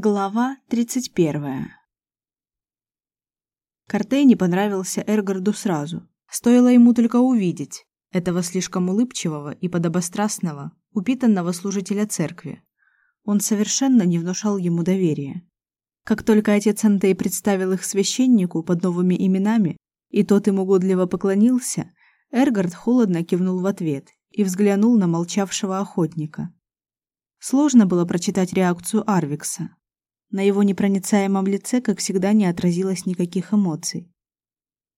Глава 31. Кортей не понравился Эргарду сразу. Стоило ему только увидеть этого слишком улыбчивого и подобострастного, упитанного служителя церкви. Он совершенно не внушал ему доверия. Как только отец Антей представил их священнику под новыми именами, и тот ему угодливо поклонился, Эргард холодно кивнул в ответ и взглянул на молчавшего охотника. Сложно было прочитать реакцию Арвикса. На его непроницаемом лице, как всегда, не отразилось никаких эмоций.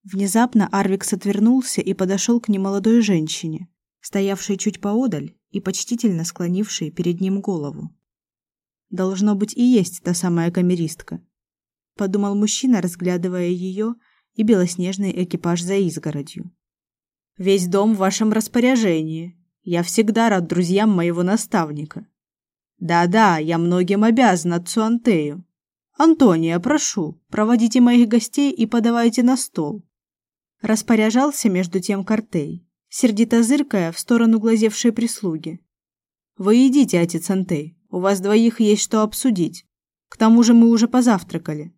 Внезапно Арвикс отвернулся и подошел к немолодой женщине, стоявшей чуть поодаль и почтительно склонившей перед ним голову. Должно быть и есть та самая камеристка, подумал мужчина, разглядывая ее и белоснежный экипаж за изгородью. Весь дом в вашем распоряжении. Я всегда рад друзьям моего наставника. Да-да, я многим обязан отцу Антею. Антония, прошу, проводите моих гостей и подавайте на стол. Распоряжался между тем Кортей, сердито зыркая в сторону глазевшей прислуги. Вы идите, отец Антей, у вас двоих есть что обсудить. К тому же мы уже позавтракали.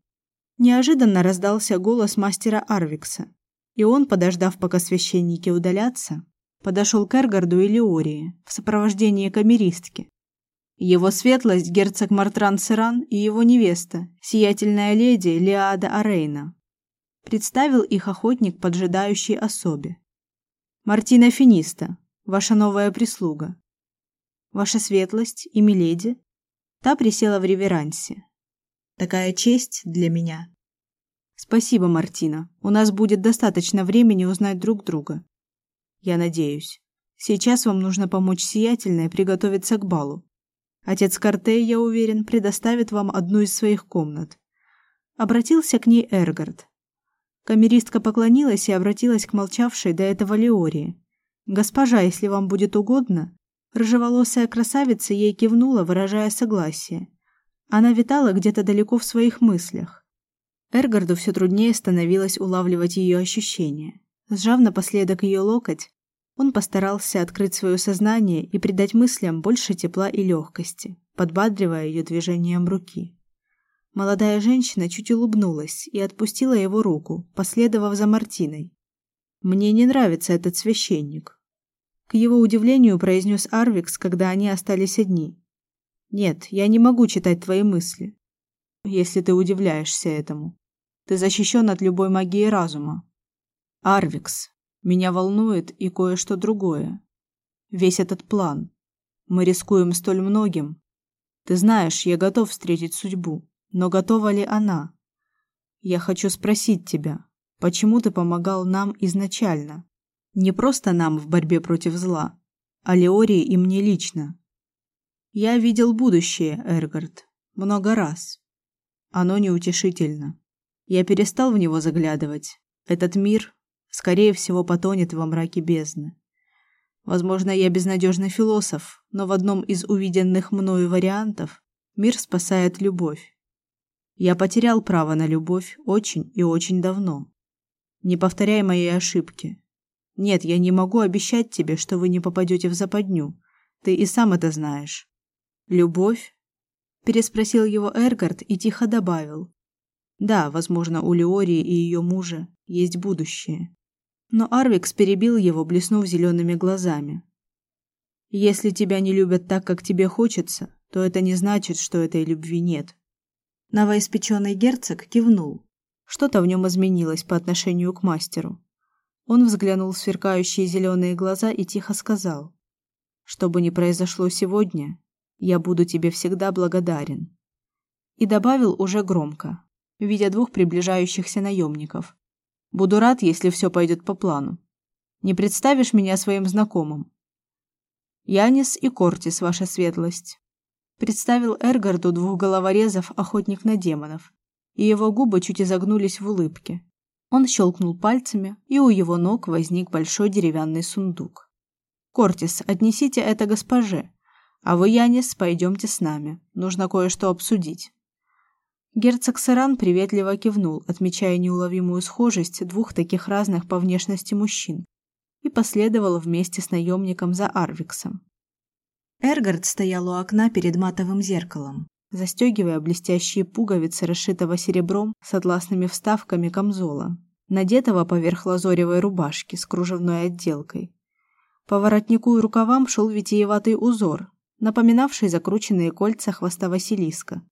Неожиданно раздался голос мастера Арвикса, и он, подождав, пока священники удалятся, подошел к Эргарду и Леории в сопровождении камеристки, его светлость герцог Мартран Сиран и его невеста, сиятельная леди Лиада Арейна. Представил их охотник поджидающей особе. Мартина Финиста, ваша новая прислуга. Ваша светлость и миледи. Та присела в реверансе. Такая честь для меня. Спасибо, Мартина. У нас будет достаточно времени узнать друг друга. Я надеюсь. Сейчас вам нужно помочь сиятельной приготовиться к балу. Отец Кортей, я уверен, предоставит вам одну из своих комнат. Обратился к ней Эргард. Камеристка поклонилась и обратилась к молчавшей до этого Леории. Госпожа, если вам будет угодно, рыжеволосая красавица ей кивнула, выражая согласие. Она витала где-то далеко в своих мыслях. Эргарду все труднее становилось улавливать ее ощущения. Сжав напоследок ее локоть, он постарался открыть свое сознание и придать мыслям больше тепла и легкости, подбадривая ее движением руки. Молодая женщина чуть улыбнулась и отпустила его руку, последовав за Мартиной. Мне не нравится этот священник, к его удивлению произнес Арвикс, когда они остались одни. Нет, я не могу читать твои мысли. Если ты удивляешься этому, ты защищен от любой магии разума. Арвикс, меня волнует и кое-что другое. Весь этот план. Мы рискуем столь многим. Ты знаешь, я готов встретить судьбу, но готова ли она? Я хочу спросить тебя, почему ты помогал нам изначально? Не просто нам в борьбе против зла, а Леории и мне лично. Я видел будущее, Эргард, много раз. Оно неутешительно. Я перестал в него заглядывать. Этот мир скорее всего, потонет во мраке бездны. Возможно, я безнадежный философ, но в одном из увиденных мною вариантов мир спасает любовь. Я потерял право на любовь очень и очень давно. Не повторяй мои ошибки. Нет, я не могу обещать тебе, что вы не попадете в западню. Ты и сам это знаешь. Любовь? переспросил его Эргард и тихо добавил: Да, возможно, у Леории и ее мужа есть будущее. Но Арвикс перебил его, блеснув зелеными глазами. Если тебя не любят так, как тебе хочется, то это не значит, что этой любви нет. Новоиспеченный герцог кивнул. Что-то в нем изменилось по отношению к мастеру. Он взглянул в сверкающие зеленые глаза и тихо сказал: "Что бы ни произошло сегодня, я буду тебе всегда благодарен". И добавил уже громко, видя двух приближающихся наемников. Буду рад, если все пойдет по плану. Не представишь меня своим знакомым? Янис и Кортис, ваша светлость. Представил Эргарду двух головорезов охотник на демонов, и его губы чуть изогнулись в улыбке. Он щелкнул пальцами, и у его ног возник большой деревянный сундук. Кортис, отнесите это госпоже, а вы, Янис, пойдемте с нами. Нужно кое-что обсудить. Герцог Саран приветливо кивнул, отмечая неуловимую схожесть двух таких разных по внешности мужчин, и последовал вместе с наемником за Арвиксом. Эргард стоял у окна перед матовым зеркалом, застегивая блестящие пуговицы расшитого серебром с атласными вставками камзола, надетого поверх лазоревой рубашки с кружевной отделкой. По воротнику и рукавам шел витиеватый узор, напоминавший закрученные кольца хвоста Василиска.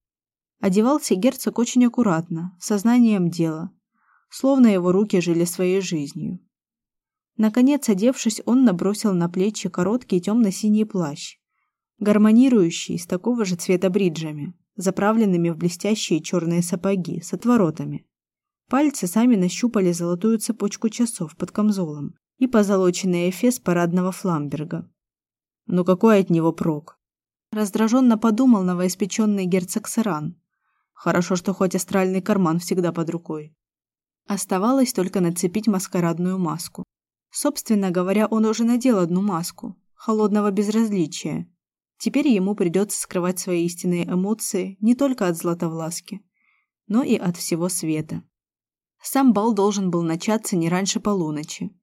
Одевался герцог очень аккуратно, сознанием дела, словно его руки жили своей жизнью. Наконец, одевшись, он набросил на плечи короткий темно-синий плащ, гармонирующий с такого же цвета бриджами, заправленными в блестящие черные сапоги с отворотами. Пальцы сами нащупали золотую цепочку часов под камзолом и позолоченный эфес парадного фламберга. Но «Ну какой от него прок? Раздраженно подумал новоиспеченный герцог Саран. Хорошо, что хоть астральный карман всегда под рукой. Оставалось только нацепить маскарадную маску. Собственно говоря, он уже надел одну маску холодного безразличия. Теперь ему придется скрывать свои истинные эмоции не только от Златовласки, но и от всего света. Сам бал должен был начаться не раньше полуночи,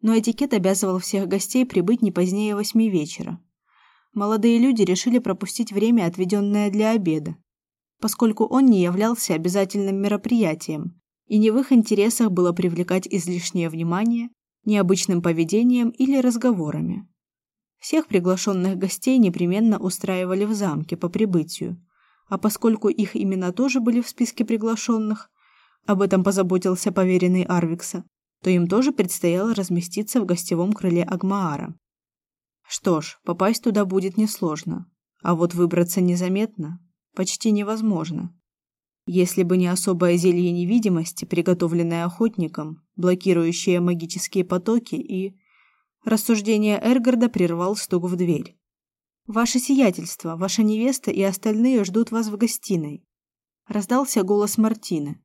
но этикет обязывал всех гостей прибыть не позднее восьми вечера. Молодые люди решили пропустить время, отведенное для обеда, поскольку он не являлся обязательным мероприятием, и не в их интересах было привлекать излишнее внимание необычным поведением или разговорами. Всех приглашенных гостей непременно устраивали в замке по прибытию, а поскольку их имена тоже были в списке приглашенных, об этом позаботился поверенный Арвикса, то им тоже предстояло разместиться в гостевом крыле Агмаара. Что ж, попасть туда будет несложно, а вот выбраться незаметно почти невозможно. Если бы не особое зелье невидимости, приготовленное охотником, блокирующее магические потоки и... Рассуждение Эргарда прервал стук в дверь. «Ваше сиятельство, ваша невеста и остальные ждут вас в гостиной», — раздался голос Мартины.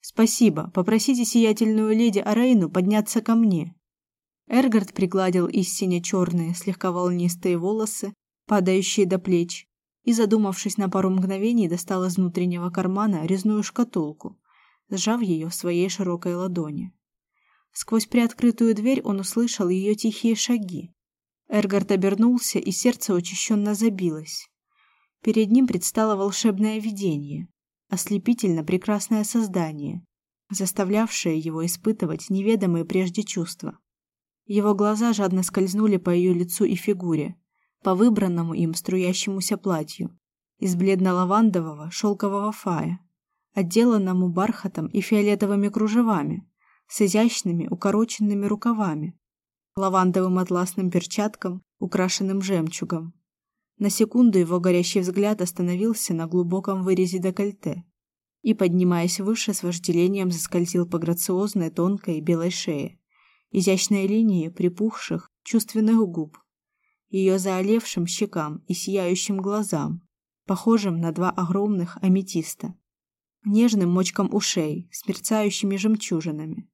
«Спасибо, попросите сиятельную леди Арейну подняться ко мне». Эргард пригладил истине черные, слегка волнистые волосы, падающие до плеч, и, задумавшись на пару мгновений, достал из внутреннего кармана резную шкатулку, сжав ее в своей широкой ладони. Сквозь приоткрытую дверь он услышал ее тихие шаги. Эргард обернулся, и сердце учащенно забилось. Перед ним предстало волшебное видение, ослепительно прекрасное создание, заставлявшее его испытывать неведомые прежде чувства. Его глаза жадно скользнули по ее лицу и фигуре, по выбранному им струящемуся платью из бледно-лавандового шелкового фая, отделанному бархатом и фиолетовыми кружевами, с изящными укороченными рукавами, лавандовым атласным перчаткам, украшенным жемчугом. На секунду его горящий взгляд остановился на глубоком вырезе декольте и, поднимаясь выше, с вожделением заскользил по грациозной тонкой белой шее, изящной линии припухших чувственных губ, ее заолевшим щекам и сияющим глазам, похожим на два огромных аметиста, нежным мочкам ушей с мерцающими жемчужинами,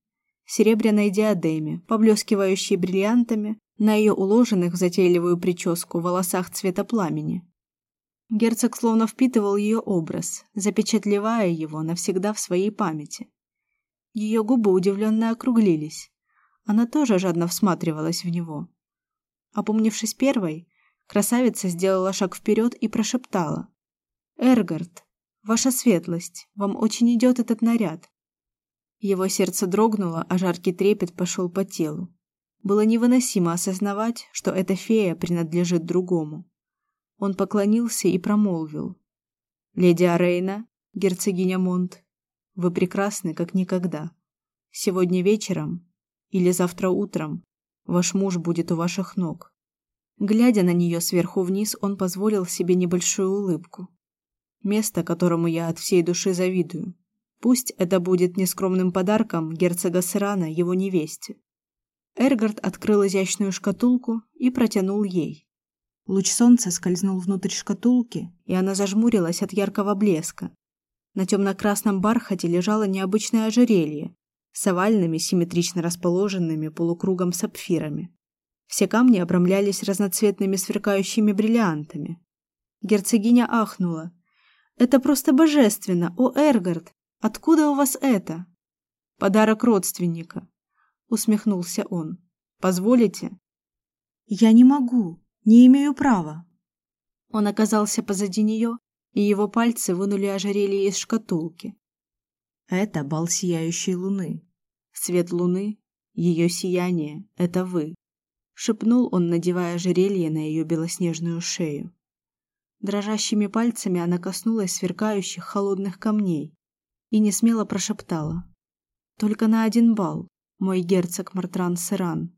серебряной диадеме, поблескивающей бриллиантами на ее уложенных в затейливую прическу волосах цвета пламени. Герцог словно впитывал ее образ, запечатлевая его навсегда в своей памяти. Ее губы удивленно округлились. Она тоже жадно всматривалась в него. Опомнившись первой, красавица сделала шаг вперед и прошептала: "Эргард, ваша светлость, вам очень идет этот наряд". Его сердце дрогнуло, а жаркий трепет пошел по телу. Было невыносимо осознавать, что эта фея принадлежит другому. Он поклонился и промолвил: "Леди Арейна, герцогиня Монт, вы прекрасны как никогда. Сегодня вечером или завтра утром Ваш муж будет у ваших ног. Глядя на нее сверху вниз, он позволил себе небольшую улыбку. Место, которому я от всей души завидую. Пусть это будет нескромным подарком герцога Срана его невесте. Эргард открыл изящную шкатулку и протянул ей. Луч солнца скользнул внутрь шкатулки, и она зажмурилась от яркого блеска. На темно-красном бархате лежало необычное ожерелье, с овальными, симметрично расположенными полукругом сапфирами. Все камни обрамлялись разноцветными сверкающими бриллиантами. Герцогиня ахнула. «Это просто божественно! О, Эргард! Откуда у вас это?» «Подарок родственника», — усмехнулся он. «Позволите?» «Я не могу, не имею права». Он оказался позади нее и его пальцы вынули ожерелье из шкатулки. Это бал сияющей луны. Свет луны, ее сияние это вы, шепнул он, надевая ожерелье на ее белоснежную шею. Дрожащими пальцами она коснулась сверкающих холодных камней и не смело прошептала: "Только на один бал, мой герцог Мартран Серан".